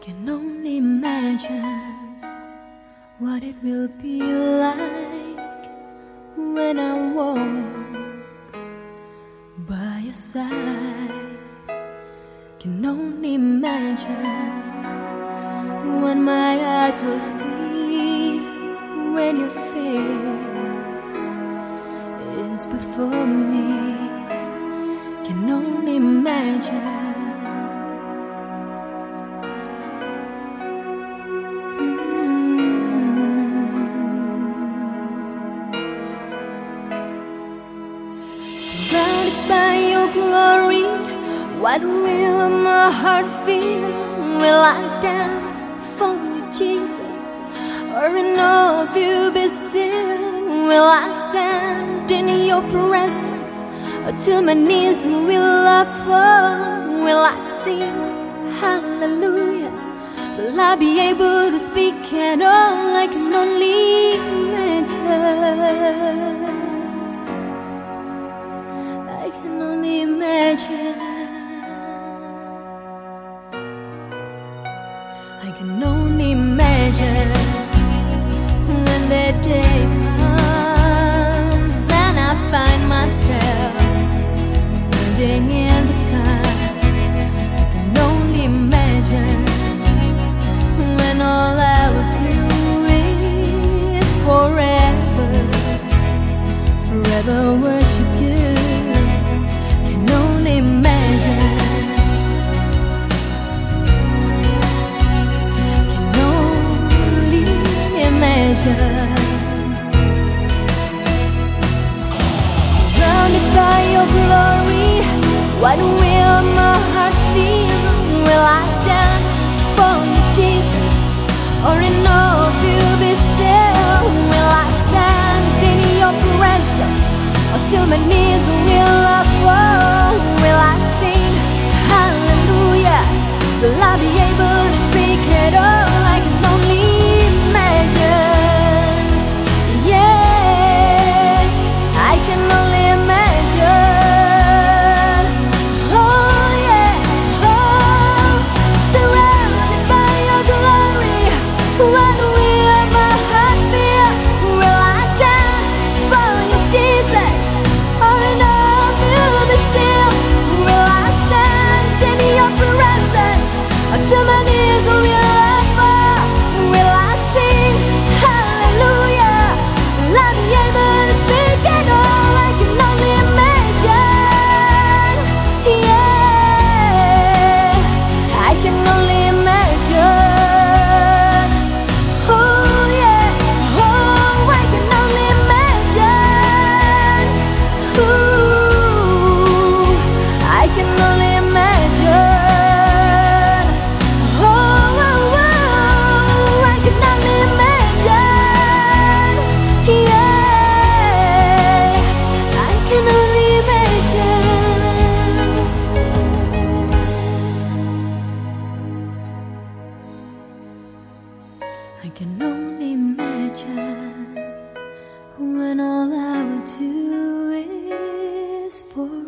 can only imagine what it will be like when I walk by your side. Can only imagine what my eyes will see when your face is before glory, what will my heart feel? Will I dance for you, Jesus? Or in awe of you be still? Will I stand in your presence? Or to my knees will I fall? Will I sing hallelujah? Will I be able to speak at all? I can only imagine. I can only imagine when that day comes Surrounded by your glory, what will my heart feel? Will I dance for you, Jesus, or in awe I can only imagine when all I will do is for